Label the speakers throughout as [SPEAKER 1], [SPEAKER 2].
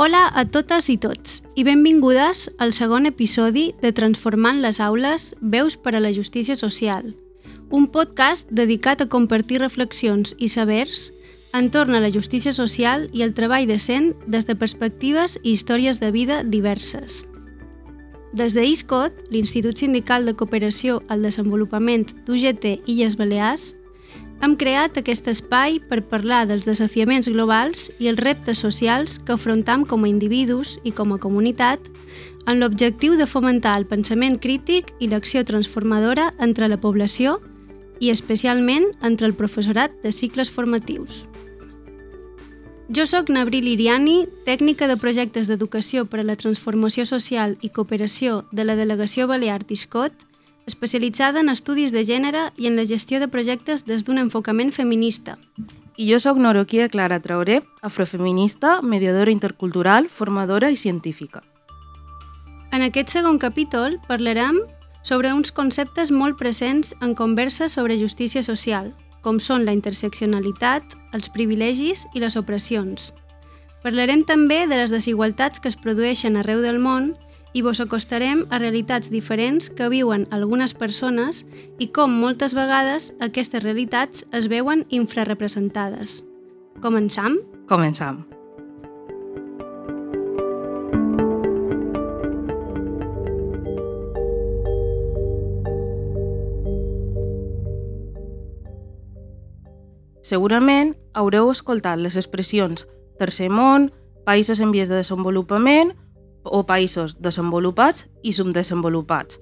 [SPEAKER 1] Hola a totes i tots i benvingudes al segon episodi de Transformant les aules, veus per a la justícia social, un podcast dedicat a compartir reflexions i sabers entorn a la justícia social i el treball decent des de perspectives i històries de vida diverses. Des de ISCOT, l'Institut Sindical de Cooperació al Desenvolupament d'UGT Illes Balears, hem creat aquest espai per parlar dels desafiaments globals i els reptes socials que afrontam com a individus i com a comunitat amb l'objectiu de fomentar el pensament crític i l'acció transformadora entre la població i especialment entre el professorat de cicles formatius. Jo sóc Nabril Iriani, tècnica de projectes d'educació per a la transformació social i cooperació de la Delegació Balear d'ISCOT, especialitzada en estudis de gènere i en la gestió de projectes des d'un enfocament feminista.
[SPEAKER 2] I jo sóc Noroquia Clara Traoré, afrofeminista, mediadora intercultural, formadora i científica.
[SPEAKER 1] En aquest segon capítol parlarem sobre uns conceptes molt presents en converses sobre justícia social, com són la interseccionalitat, els privilegis i les opressions. Parlarem també de les desigualtats que es produeixen arreu del món i vos acostarem a realitats diferents que viuen algunes persones i com moltes vegades aquestes realitats es veuen infrarrepresentades. Començam?
[SPEAKER 2] Començam. Segurament haureu escoltat les expressions tercer món, països en vies de desenvolupament o països desenvolupats i subdesenvolupats.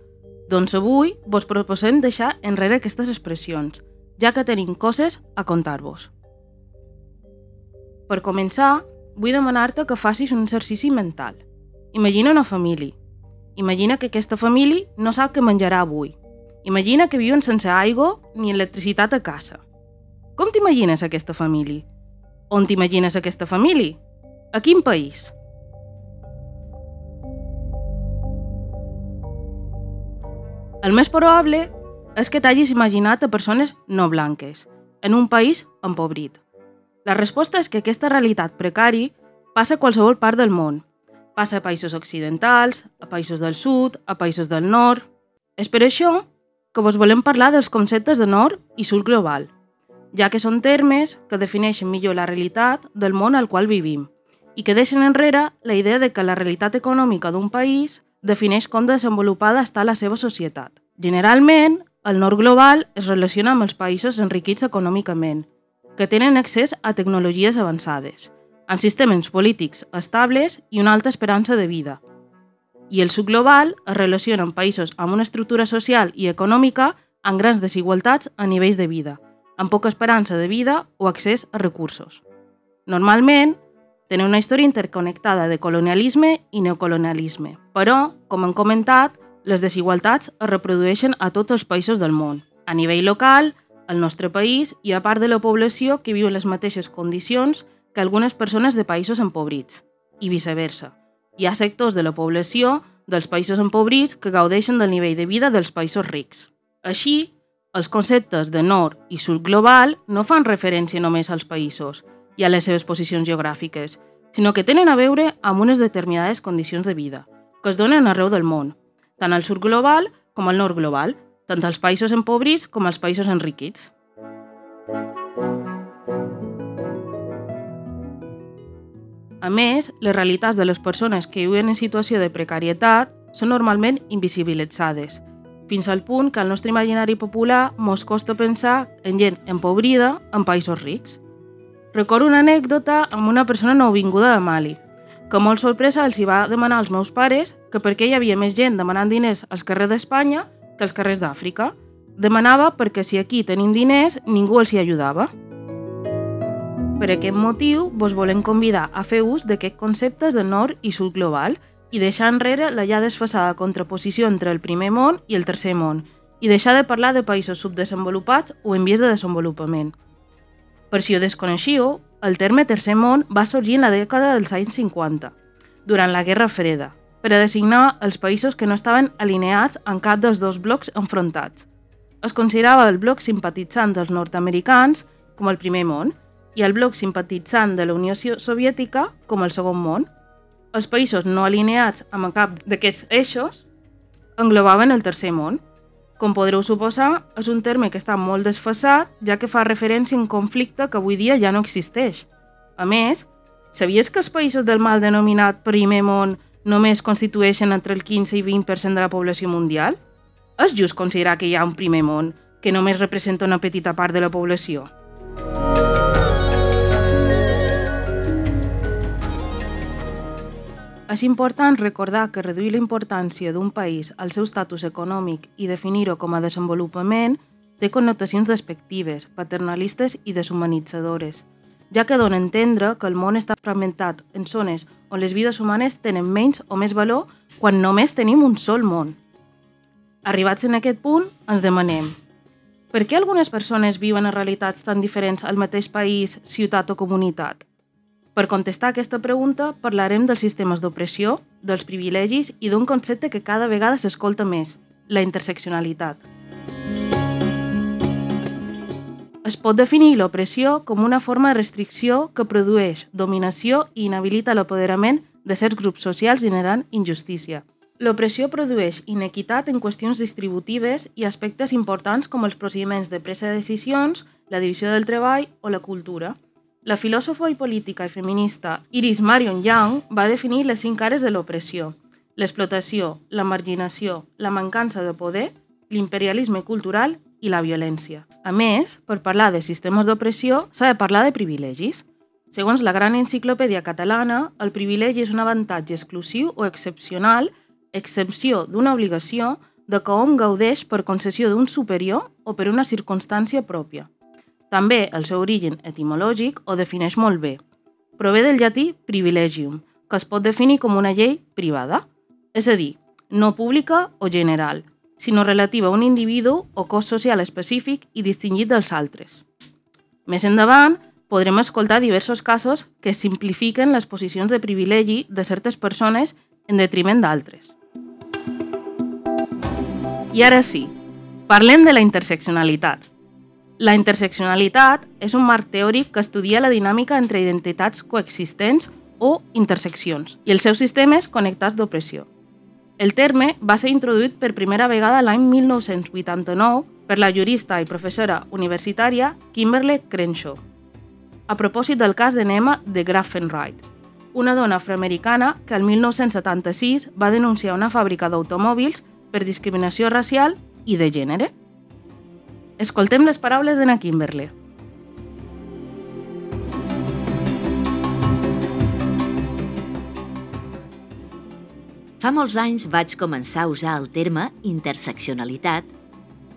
[SPEAKER 2] Doncs avui vos proposem deixar enrere aquestes expressions, ja que tenim coses a contar-vos. Per començar, vull demanar-te que facis un exercici mental. Imagina una família. Imagina que aquesta família no sap què menjarà avui. Imagina que viuen sense aigua ni electricitat a casa. Com t'imagines aquesta família? On t'imagines aquesta família? A quin país? El més probable és que t'hagis imaginat a persones no blanques, en un país empobrit. La resposta és que aquesta realitat precari passa a qualsevol part del món. Passa a països occidentals, a països del sud, a països del nord... És per això que vos volem parlar dels conceptes de nord i sud global – ja que són termes que defineixen millor la realitat del món al qual vivim i que deixen enrere la idea de que la realitat econòmica d'un país defineix com desenvolupada està la seva societat. Generalment, el nord global es relaciona amb els països enriquits econòmicament, que tenen accés a tecnologies avançades, amb sistemes polítics estables i una alta esperança de vida. I el sud global es relaciona amb països amb una estructura social i econòmica amb grans desigualtats a nivells de vida – amb poca esperança de vida o accés a recursos. Normalment, tenen una història interconnectada de colonialisme i neocolonialisme, però, com hem comentat, les desigualtats es reprodueixen a tots els països del món. A nivell local, al nostre país hi ha part de la població que viu les mateixes condicions que algunes persones de països empobrits, i viceversa. Hi ha sectors de la població dels països empobrits que gaudeixen del nivell de vida dels països rics. Així, els conceptes de nord i sud global no fan referència només als països i a les seves posicions geogràfiques, sinó que tenen a veure amb unes determinades condicions de vida, que es donen arreu del món, tant al sud global com al nord global, tant als països empobrits com als països enriquits. A més, les realitats de les persones que viuen en situació de precarietat són normalment invisibilitzades fins al punt que al nostre imaginari popular mos costa pensar en gent empobrida en països rics. Recordo una anècdota amb una persona nouvinguda de Mali, que molt sorpresa els hi va demanar als meus pares que perquè hi havia més gent demanant diners als carrers d'Espanya que als carrers d'Àfrica. Demanava perquè si aquí tenim diners ningú els hi ajudava. Per aquest motiu, vos volem convidar a fer ús d'aquests conceptes de nord i sud global i deixar enrere la ja desfasada contraposició entre el primer món i el tercer món, i deixar de parlar de països subdesenvolupats o en vies de desenvolupament. Per si ho desconeixiu, el terme tercer món va sorgir en la dècada dels anys 50, durant la Guerra Freda, per a designar els països que no estaven alineats en cap dels dos blocs enfrontats. Es considerava el bloc simpatitzant dels nord-americans com el primer món i el bloc simpatitzant de la Unió Soviètica com el segon món, els països no alineats amb cap d'aquests eixos englobaven el tercer món. Com podreu suposar, és un terme que està molt desfassat, ja que fa referència a un conflicte que avui dia ja no existeix. A més, sabies que els països del mal denominat primer món només constitueixen entre el 15 i 20% de la població mundial? És just considerar que hi ha un primer món que només representa una petita part de la població? És important recordar que reduir la importància d'un país al seu estatus econòmic i definir-ho com a desenvolupament té connotacions despectives, paternalistes i deshumanitzadores, ja que dona a entendre que el món està fragmentat en zones on les vides humanes tenen menys o més valor quan només tenim un sol món. Arribats en aquest punt, ens demanem per què algunes persones viuen en realitats tan diferents al mateix país, ciutat o comunitat? Per contestar aquesta pregunta, parlarem dels sistemes d'opressió, dels privilegis i d'un concepte que cada vegada s'escolta més, la interseccionalitat. Es pot definir l'opressió com una forma de restricció que produeix dominació i inhabilita l'apoderament de certs grups socials generant injustícia. L'opressió produeix inequitat en qüestions distributives i aspectes importants com els procediments de presa de decisions, la divisió del treball o la cultura – la filòsofa i política i feminista Iris Marion Young va definir les cinc cares de l'opressió, l'explotació, la marginació, la mancança de poder, l'imperialisme cultural i la violència. A més, per parlar de sistemes d'opressió s'ha de parlar de privilegis. Segons la gran enciclopèdia catalana, el privilegi és un avantatge exclusiu o excepcional, excepció d'una obligació, de que hom gaudeix per concessió d'un superior o per una circumstància pròpia. També el seu origen etimològic ho defineix molt bé. Prové del llatí privilegium, que es pot definir com una llei privada, és a dir, no pública o general, sinó relativa a un individu o cos social específic i distingit dels altres. Més endavant, podrem escoltar diversos casos que simplifiquen les posicions de privilegi de certes persones en detriment d'altres. I ara sí, parlem de la interseccionalitat, la interseccionalitat és un marc teòric que estudia la dinàmica entre identitats coexistents o interseccions i els seus sistemes connectats d'opressió. El terme va ser introduït per primera vegada l'any 1989 per la jurista i professora universitària Kimberly Crenshaw, a propòsit del cas de Nema de Grafenreit, una dona afroamericana que el 1976 va denunciar una fàbrica d'automòbils per discriminació racial i de gènere. Escoltem les paraules d'Anna Kimberley.
[SPEAKER 3] Fa molts anys vaig començar a usar el terme interseccionalitat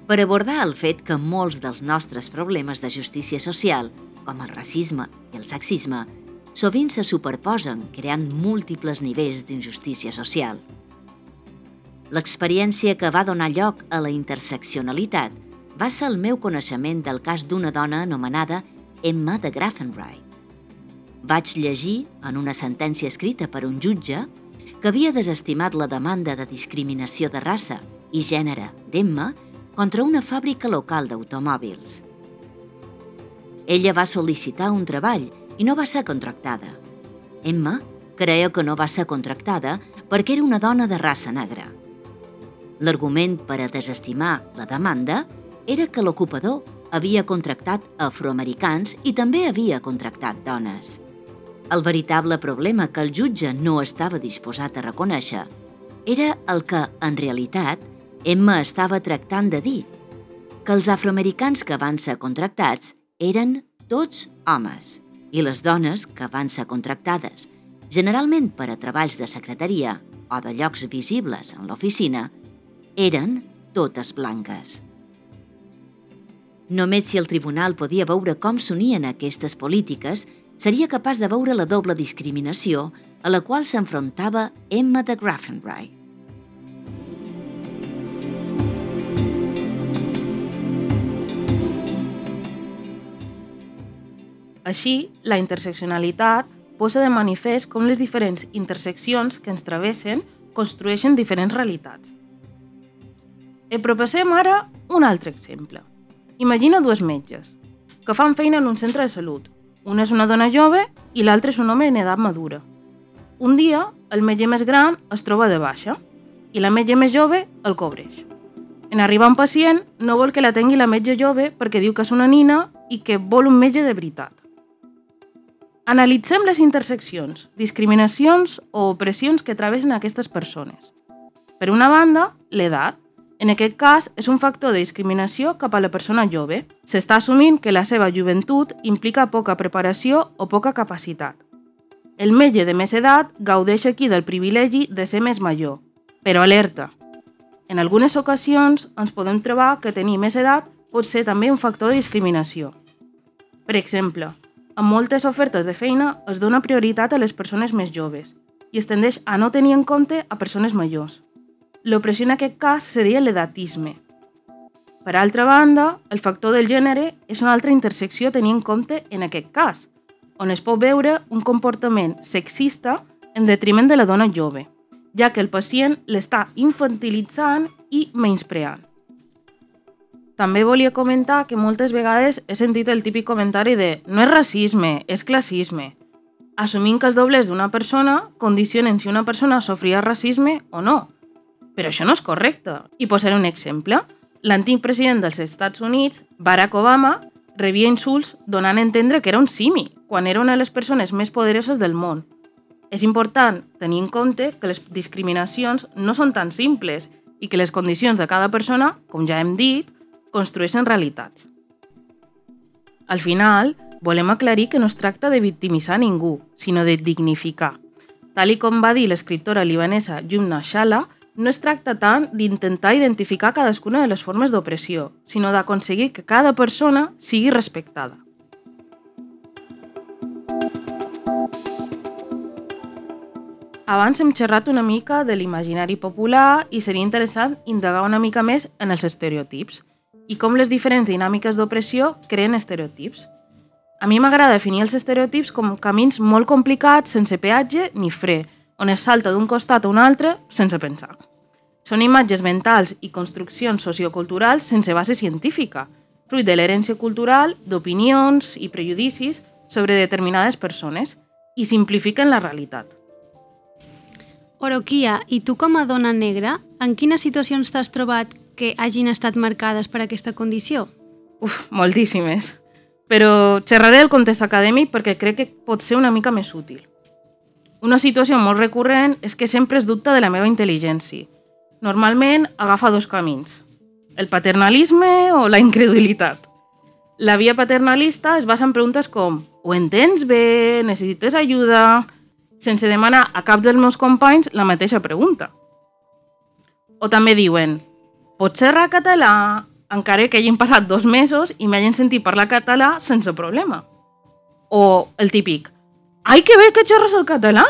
[SPEAKER 3] per abordar el fet que molts dels nostres problemes de justícia social, com el racisme i el sexisme, sovint se superposen creant múltiples nivells d'injustícia social. L'experiència que va donar lloc a la interseccionalitat va ser el meu coneixement del cas d'una dona anomenada Emma de Grafenreich. Vaig llegir, en una sentència escrita per un jutge, que havia desestimat la demanda de discriminació de raça i gènere d'Emma contra una fàbrica local d'automòbils. Ella va sol·licitar un treball i no va ser contractada. Emma creia que no va ser contractada perquè era una dona de raça negra. L'argument per a desestimar la demanda era que l'ocupador havia contractat afroamericans i també havia contractat dones. El veritable problema que el jutge no estava disposat a reconèixer era el que, en realitat, Emma estava tractant de dir, que els afroamericans que van ser contractats eren tots homes i les dones que van ser contractades, generalment per a treballs de secretaria o de llocs visibles en l'oficina, eren totes blanques. Només si el tribunal podia veure com s'unien aquestes polítiques, seria capaç de veure la doble discriminació a la qual s'enfrontava Emma de Grafenreich.
[SPEAKER 2] Així, la interseccionalitat posa de manifest com les diferents interseccions que ens travessen construeixen diferents realitats. E proposem ara un altre exemple. Imagina dues metges, que fan feina en un centre de salut. Una és una dona jove i l'altre és un home en edat madura. un dia el metge més gran es troba de baixa i la metge més jove el cobreix. En arribar un pacient, no vol que l'atengui la metge jove perquè diu que és una nina i que vol un metge de veritat. Analitzem les interseccions, discriminacions o opressions que travessen aquestes persones. Per una banda, l'edat. En aquest cas, és un factor de discriminació cap a la persona jove. S'està assumint que la seva joventut implica poca preparació o poca capacitat. El metge de més edat gaudeix aquí del privilegi de ser més major. Però alerta! En algunes ocasions ens podem trobar que tenir més edat pot ser també un factor de discriminació. Per exemple, en moltes ofertes de feina es dona prioritat a les persones més joves i es tendeix a no tenir en compte a persones majors. L'opressió en aquest cas seria l'edatisme. Per altra banda, el factor del gènere és una altra intersecció a tenir en compte en aquest cas, on es pot veure un comportament sexista en detriment de la dona jove ja que el pacient l'està infantilitzant i menyspreant. També volia comentar que moltes vegades he sentit el típic comentari de no és racisme, és classisme, assumint que els dobles d'una persona condicionen si una persona sofria racisme o no. Però això no és correcte. I posaré un exemple. L'antic president dels Estats Units, Barack Obama, rebia insults donant a entendre que era un simi, quan era una de les persones més poderoses del món. És important tenir en compte que les discriminacions no són tan simples i que les condicions de cada persona, com ja hem dit, construeixen realitats. Al final, volem aclarir que no es tracta de victimitzar ningú, sinó de dignificar. Tal i com va dir l'escriptora libanesa Jumna Shala, no es tracta tant d'intentar identificar cadascuna de les formes d'opressió, sinó d'aconseguir que cada persona sigui respectada. Abans hem xerrat una mica de l'imaginari popular i seria interessant indagar una mica més en els estereotips i com les diferents dinàmiques d'opressió creen estereotips. A mi m'agrada definir els estereotips com camins molt complicats, sense peatge ni fre, on es salta d'un costat a un altre sense pensar. Són imatges mentals i construccions socioculturals sense base científica, fruit de l'herència cultural, d'opinions i prejudicis sobre determinades persones, i simplifiquen la realitat.
[SPEAKER 1] Oroquia, i tu com a dona negra, en quines situacions t'has trobat que hagin estat marcades per aquesta condició?
[SPEAKER 2] Uf, moltíssimes. Però xerraré del context acadèmic perquè crec que pot ser una mica més útil. Una situació molt recurrent és que sempre es dubta de la meva intel·ligència. Normalment agafa dos camins, el paternalisme o la incredulitat. La via paternalista es basa en preguntes com ho entens bé, necessites ajuda, sense demanar a cap dels meus companys la mateixa pregunta. O també diuen, pots xerrar català encara que hagin passat dos mesos i m'hagin sentit parlar català sense problema. O el típic, ai, que bé que xerres el català!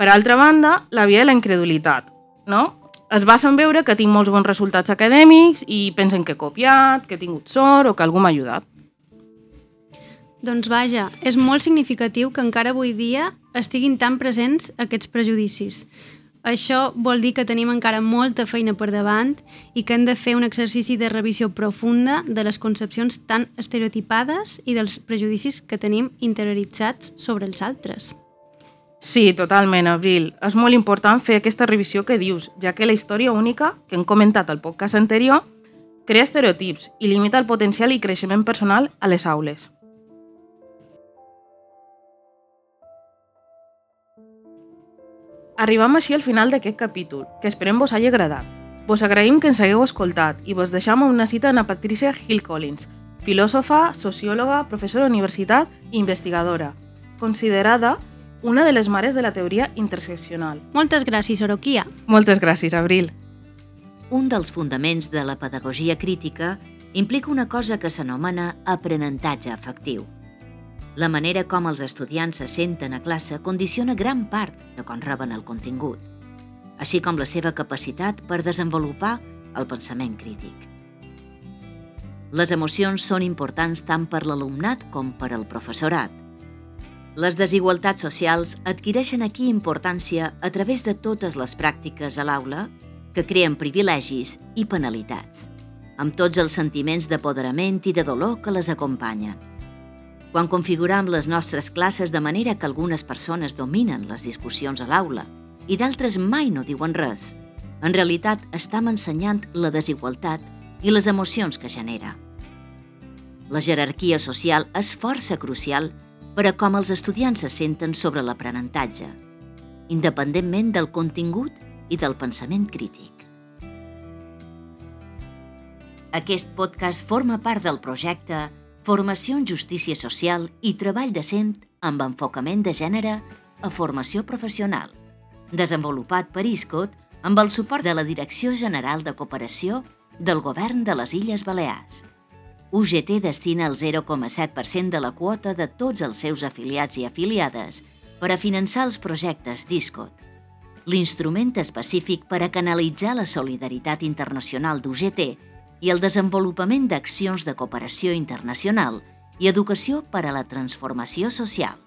[SPEAKER 2] Per altra banda, la via de la incredulitat, no? Es basa en veure que tinc molts bons resultats acadèmics i pensen que he copiat, que he tingut sort o que algú m'ha ajudat.
[SPEAKER 1] Doncs vaja, és molt significatiu que encara avui dia estiguin tan presents aquests prejudicis. Això vol dir que tenim encara molta feina per davant i que hem de fer un exercici de revisió profunda de les concepcions tan estereotipades i dels prejudicis que tenim interioritzats sobre els altres.
[SPEAKER 2] Sí, totalment, Abril. És molt important fer aquesta revisió que dius, ja que la història única, que hem comentat al podcast anterior, crea estereotips i limita el potencial i creixement personal a les aules. Arribam així al final d'aquest capítol, que esperem vos hagi agradat. Vos agraïm que ens hagueu escoltat i vos deixam una cita a Patricia Hill Collins, filòsofa, sociòloga, professora d'universitat i investigadora, considerada una de les mares de la teoria interseccional.
[SPEAKER 1] Moltes gràcies, Oroquia.
[SPEAKER 2] Moltes gràcies, Abril.
[SPEAKER 3] Un dels fundaments de la pedagogia crítica implica una cosa que s'anomena aprenentatge afectiu – la manera com els estudiants se senten a classe condiciona gran part de com reben el contingut, així com la seva capacitat per desenvolupar el pensament crític. Les emocions són importants tant per l'alumnat com per al professorat. Les desigualtats socials adquireixen aquí importància a través de totes les pràctiques a l'aula que creen privilegis i penalitats, amb tots els sentiments d'apoderament i de dolor que les acompanyen. Quan configuram les nostres classes de manera que algunes persones dominen les discussions a l'aula i d'altres mai no diuen res, en realitat estam ensenyant la desigualtat i les emocions que genera. La jerarquia social és força crucial per a com els estudiants se senten sobre l'aprenentatge, independentment del contingut i del pensament crític. Aquest podcast forma part del projecte Formació en Justícia Social i Treball Decent amb enfocament de gènere a formació professional, desenvolupat per ISCOT amb el suport de la Direcció General de Cooperació del Govern de les Illes Balears. UGT destina el 0,7% de la quota de tots els seus afiliats i afiliades per a finançar els projectes d'ISCOT, l'instrument específic per a canalitzar la solidaritat internacional d'UGT i el desenvolupament d'accions de cooperació internacional i educació per a la transformació social.